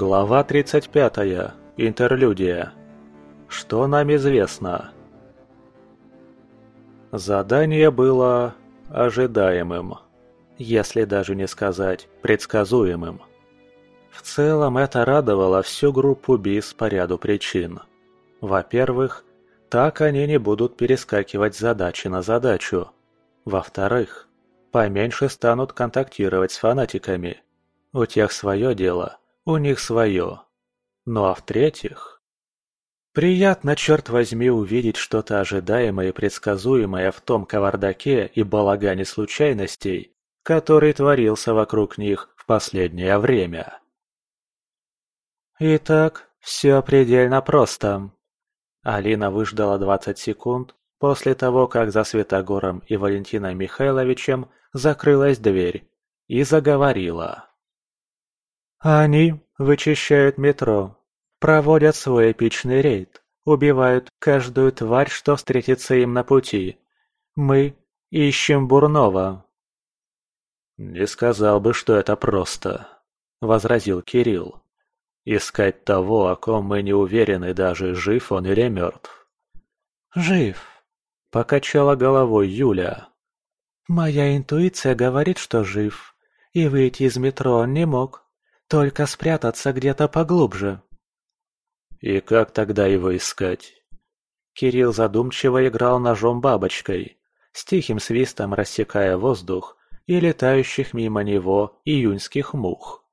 Глава 35. Интерлюдия. Что нам известно? Задание было ожидаемым, если даже не сказать предсказуемым. В целом это радовало всю группу БИС по ряду причин. Во-первых, так они не будут перескакивать с задачи на задачу. Во-вторых, поменьше станут контактировать с фанатиками. У тех свое дело – у них свое. Ну а в-третьих... Приятно, черт возьми, увидеть что-то ожидаемое и предсказуемое в том кавардаке и балагане случайностей, который творился вокруг них в последнее время. Итак, все предельно просто. Алина выждала 20 секунд после того, как за Светогором и Валентином Михайловичем закрылась дверь, и заговорила. Они вычищают метро, проводят свой эпичный рейд, убивают каждую тварь, что встретится им на пути. Мы ищем Бурнова. «Не сказал бы, что это просто», — возразил Кирилл. «Искать того, о ком мы не уверены, даже жив он или мертв». «Жив», — покачала головой Юля. «Моя интуиция говорит, что жив, и выйти из метро он не мог. Только спрятаться где-то поглубже. И как тогда его искать? Кирилл задумчиво играл ножом-бабочкой, с тихим свистом рассекая воздух и летающих мимо него июньских мух.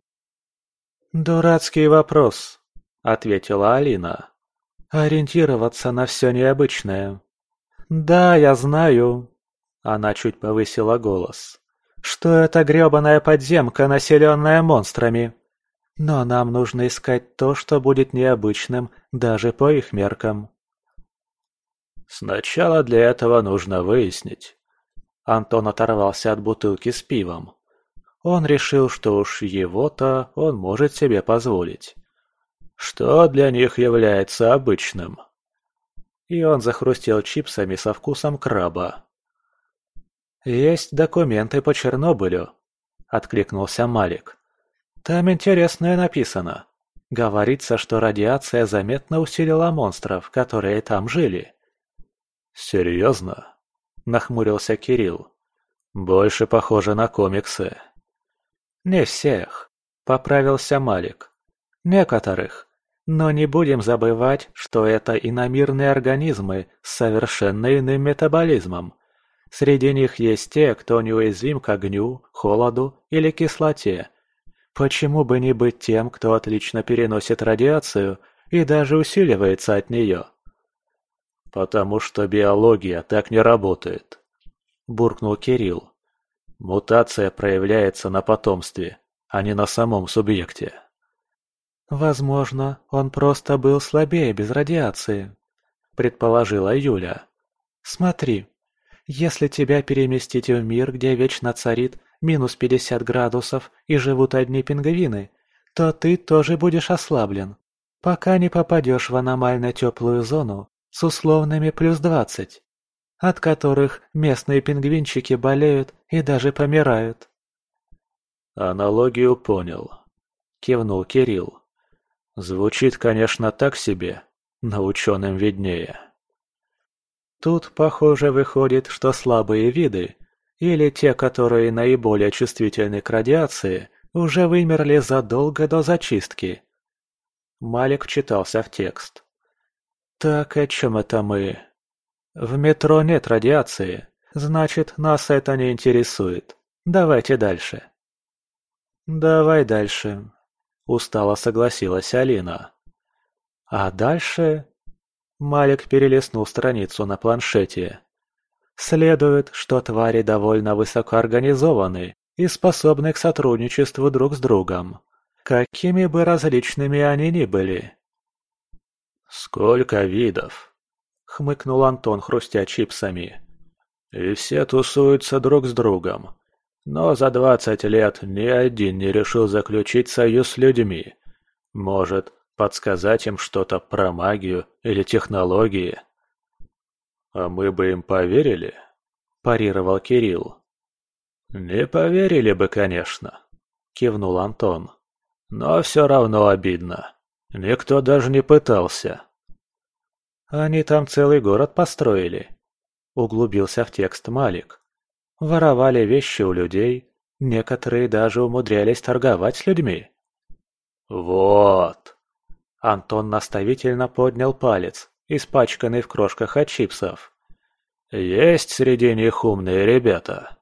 «Дурацкий вопрос», — ответила Алина. «Ориентироваться на все необычное». «Да, я знаю», — она чуть повысила голос, — «что это грёбаная подземка, населенная монстрами. Но нам нужно искать то, что будет необычным даже по их меркам. Сначала для этого нужно выяснить. Антон оторвался от бутылки с пивом. Он решил, что уж его-то он может себе позволить. Что для них является обычным? И он захрустел чипсами со вкусом краба. «Есть документы по Чернобылю», — откликнулся Малик. Там интересное написано. Говорится, что радиация заметно усилила монстров, которые там жили. «Серьезно?» – нахмурился Кирилл. «Больше похоже на комиксы». «Не всех», – поправился Малик. «Некоторых. Но не будем забывать, что это иномирные организмы с совершенно иным метаболизмом. Среди них есть те, кто неуязвим к огню, холоду или кислоте, Почему бы не быть тем, кто отлично переносит радиацию и даже усиливается от нее? «Потому что биология так не работает», – буркнул Кирилл. «Мутация проявляется на потомстве, а не на самом субъекте». «Возможно, он просто был слабее без радиации», – предположила Юля. «Смотри, если тебя переместить в мир, где вечно царит минус 50 градусов и живут одни пингвины, то ты тоже будешь ослаблен, пока не попадешь в аномально теплую зону с условными плюс 20, от которых местные пингвинчики болеют и даже помирают. «Аналогию понял», — кивнул Кирилл. «Звучит, конечно, так себе, но ученым виднее». Тут, похоже, выходит, что слабые виды или те, которые наиболее чувствительны к радиации, уже вымерли задолго до зачистки. Малик вчитался в текст. «Так о чем это мы?» «В метро нет радиации, значит, нас это не интересует. Давайте дальше». «Давай дальше», — устало согласилась Алина. «А дальше...» Малик перелистнул страницу на планшете. Следует, что твари довольно высокоорганизованы и способны к сотрудничеству друг с другом, какими бы различными они ни были. «Сколько видов!» — хмыкнул Антон, хрустя чипсами. «И все тусуются друг с другом. Но за двадцать лет ни один не решил заключить союз с людьми. Может, подсказать им что-то про магию или технологии?» «А мы бы им поверили?» – парировал Кирилл. «Не поверили бы, конечно», – кивнул Антон. Но все равно обидно. Никто даже не пытался. Они там целый город построили. Углубился в текст Малик. Воровали вещи у людей, некоторые даже умудрялись торговать с людьми. Вот. Антон наставительно поднял палец, испачканный в крошках от чипсов. Есть среди них умные ребята.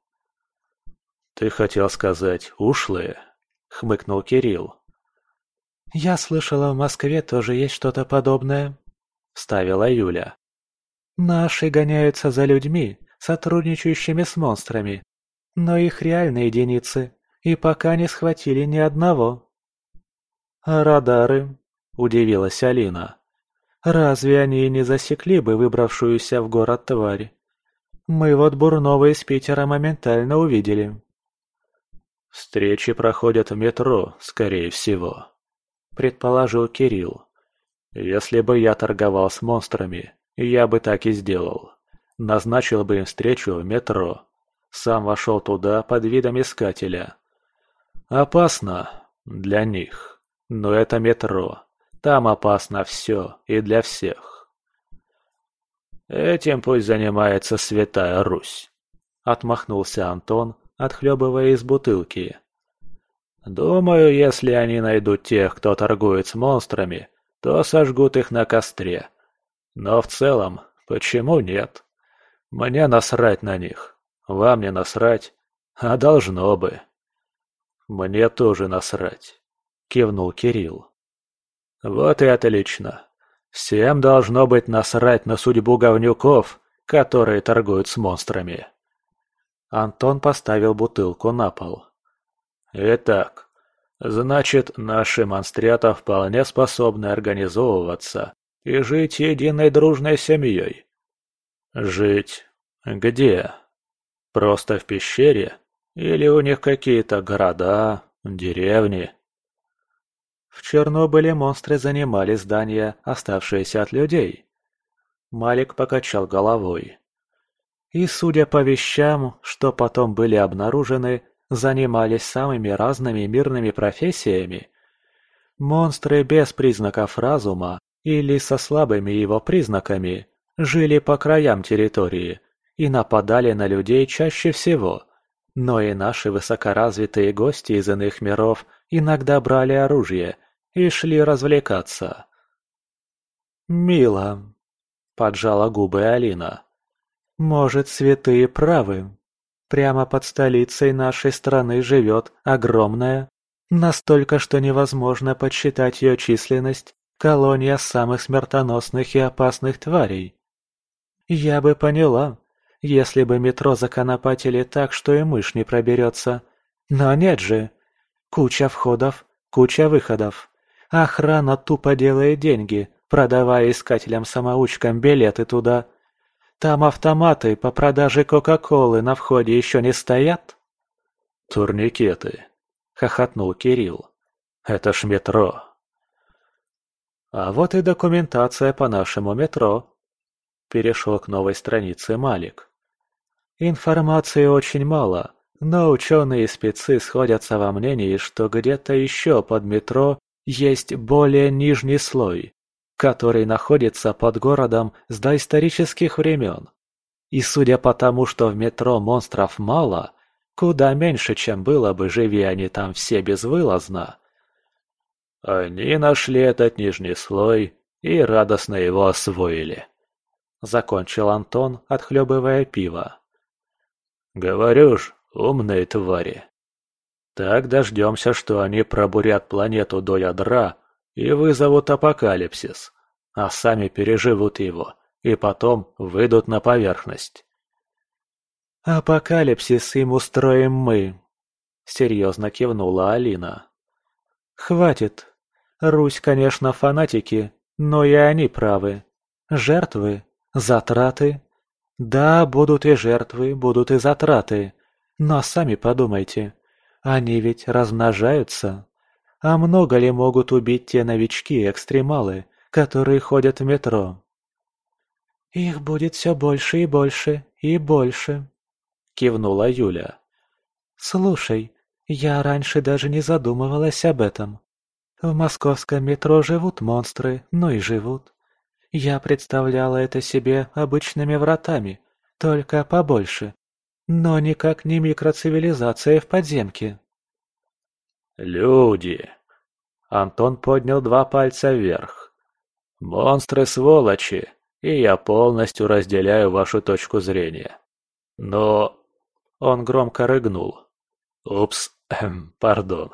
Ты хотел сказать «ушлые»? Хмыкнул Кирилл. «Я слышала, в Москве тоже есть что-то подобное», — вставила Юля. «Наши гоняются за людьми, сотрудничающими с монстрами, но их реальные единицы, и пока не схватили ни одного». «А радары?» – удивилась Алина. «Разве они не засекли бы выбравшуюся в город тварь? Мы вот Бурнова из Питера моментально увидели». «Встречи проходят в метро, скорее всего», – предположил Кирилл. «Если бы я торговал с монстрами, я бы так и сделал. Назначил бы им встречу в метро. Сам вошел туда под видом искателя. Опасно для них, но это метро. Там опасно все и для всех. Этим пусть занимается Святая Русь. Отмахнулся Антон, отхлебывая из бутылки. Думаю, если они найдут тех, кто торгует с монстрами, то сожгут их на костре. Но в целом, почему нет? Мне насрать на них. Вам не насрать, а должно бы. Мне тоже насрать, кивнул Кирилл. Вот и отлично. Всем должно быть насрать на судьбу говнюков, которые торгуют с монстрами. Антон поставил бутылку на пол. Итак, значит, наши монстрята вполне способны организовываться и жить единой дружной семьей. Жить где? Просто в пещере? Или у них какие-то города, деревни? В Чернобыле монстры занимали здания, оставшиеся от людей. Малик покачал головой. И, судя по вещам, что потом были обнаружены, занимались самыми разными мирными профессиями. Монстры без признаков разума или со слабыми его признаками жили по краям территории и нападали на людей чаще всего, но и наши высокоразвитые гости из иных миров иногда брали оружие и шли развлекаться. «Мило», — поджала губы Алина. «Может, святые правы?» Прямо под столицей нашей страны живет огромная, настолько, что невозможно подсчитать ее численность, колония самых смертоносных и опасных тварей. Я бы поняла, если бы метро законопатили так, что и мышь не проберется. Но нет же. Куча входов, куча выходов. Охрана тупо делает деньги, продавая искателям-самоучкам билеты туда, там автоматы по продаже Кока-Колы на входе еще не стоят?» «Турникеты», — хохотнул Кирилл. «Это ж метро». «А вот и документация по нашему метро», — перешел к новой странице Малик. «Информации очень мало, но ученые и спецы сходятся во мнении, что где-то еще под метро есть более нижний слой, который находится под городом с доисторических времен. И судя по тому, что в метро монстров мало, куда меньше, чем было бы, живи они там все безвылазно. Они нашли этот нижний слой и радостно его освоили. Закончил Антон, отхлебывая пиво. Говорю ж, умные твари. Так дождемся, что они пробурят планету до ядра и вызовут апокалипсис, а сами переживут его и потом выйдут на поверхность. «Апокалипсис им устроим мы», — серьезно кивнула Алина. «Хватит. Русь, конечно, фанатики, но и они правы. Жертвы, затраты. Да, будут и жертвы, будут и затраты. Но сами подумайте, они ведь размножаются. А много ли могут убить те новички-экстремалы, которые ходят в метро? «Их будет все больше и больше, и больше», — кивнула Юля. «Слушай, я раньше даже не задумывалась об этом. В московском метро живут монстры, ну и живут. Я представляла это себе обычными вратами, только побольше. Но никак не микроцивилизация в подземке. «Люди!» Антон поднял два пальца вверх. «Монстры сволочи, и я полностью разделяю вашу точку зрения. Но...» Он громко рыгнул. «Упс, эм, пардон.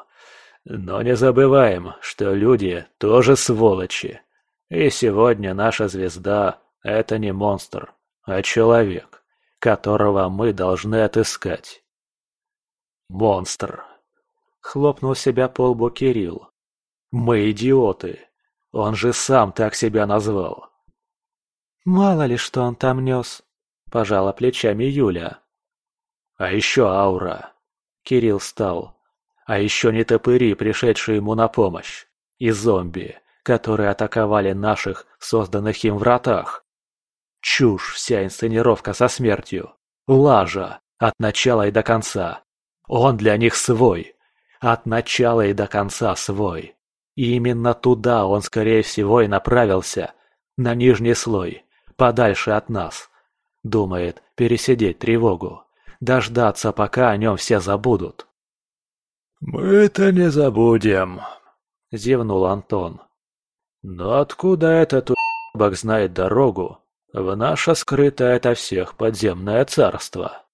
Но не забываем, что люди тоже сволочи. И сегодня наша звезда – это не монстр, а человек, которого мы должны отыскать. Монстр. Хлопнул себя по лбу Кирилл. Мы идиоты. Он же сам так себя назвал. Мало ли, что он там нес, пожала плечами Юля. А еще аура. Кирилл встал. А еще не топыри, пришедшие ему на помощь. И зомби, которые атаковали наших, созданных им вратах. Чушь вся инсценировка со смертью. Лажа. От начала и до конца. Он для них свой. От начала и до конца свой. И именно туда он, скорее всего, и направился. На нижний слой. Подальше от нас. Думает пересидеть тревогу. Дождаться, пока о нем все забудут. «Мы-то не забудем», — зевнул Антон. «Но откуда этот у**бок знает дорогу в наше скрытое ото всех подземное царство?»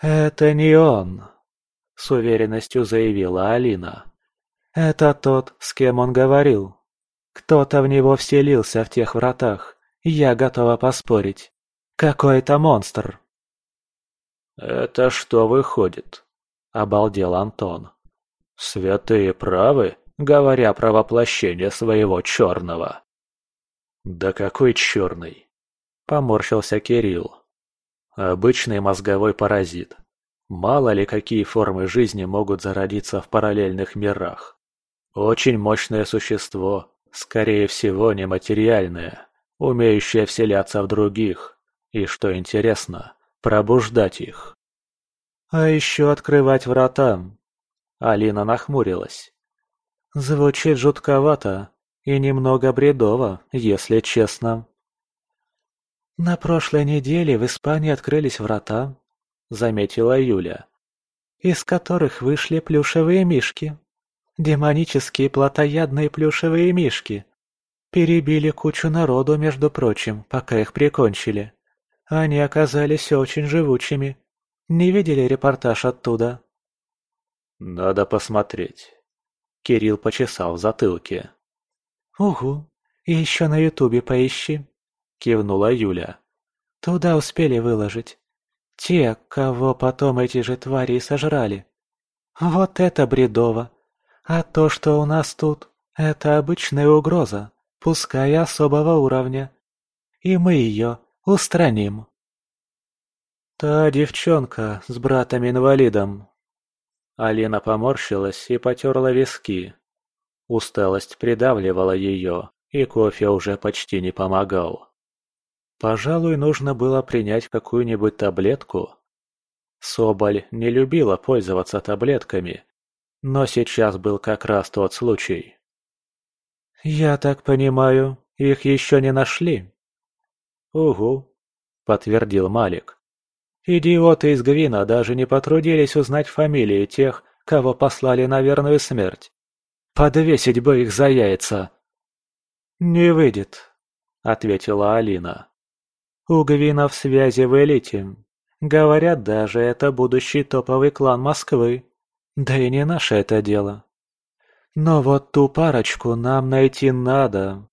«Это не он», — с уверенностью заявила Алина. «Это тот, с кем он говорил. Кто-то в него вселился в тех вратах, я готова поспорить. Какой-то монстр». «Это что выходит?» – обалдел Антон. «Святые правы, говоря про воплощение своего черного». «Да какой черный?» – поморщился Кирилл. «Обычный мозговой паразит. Мало ли какие формы жизни могут зародиться в параллельных мирах. Очень мощное существо, скорее всего нематериальное, умеющее вселяться в других, и, что интересно, пробуждать их. «А еще открывать врата!» Алина нахмурилась. «Звучит жутковато и немного бредово, если честно». «На прошлой неделе в Испании открылись врата», — заметила Юля, «из которых вышли плюшевые мишки. Демонические плотоядные плюшевые мишки. Перебили кучу народу, между прочим, пока их прикончили. Они оказались очень живучими. Не видели репортаж оттуда?» «Надо посмотреть». Кирилл почесал в затылке. «Угу. И еще на ютубе поищи», — кивнула Юля. «Туда успели выложить. Те, кого потом эти же твари сожрали. Вот это бредово. А то, что у нас тут, это обычная угроза, пускай особого уровня. И мы ее устраним». «Та девчонка с братом-инвалидом». Алина поморщилась и потерла виски. Усталость придавливала ее, и кофе уже почти не помогал. Пожалуй, нужно было принять какую-нибудь таблетку. Соболь не любила пользоваться таблетками, но сейчас был как раз тот случай. «Я так понимаю, их еще не нашли?» «Угу», — подтвердил Малик. Идиоты из Гвина даже не потрудились узнать фамилии тех, кого послали на верную смерть. Подвесить бы их за яйца. «Не выйдет», — ответила Алина. «У Гвинов связи в элите. Говорят, даже это будущий топовый клан Москвы. Да и не наше это дело. Но вот ту парочку нам найти надо.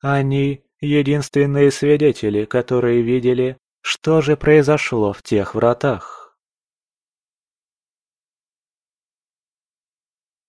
Они — единственные свидетели, которые видели, что же произошло в тех вратах?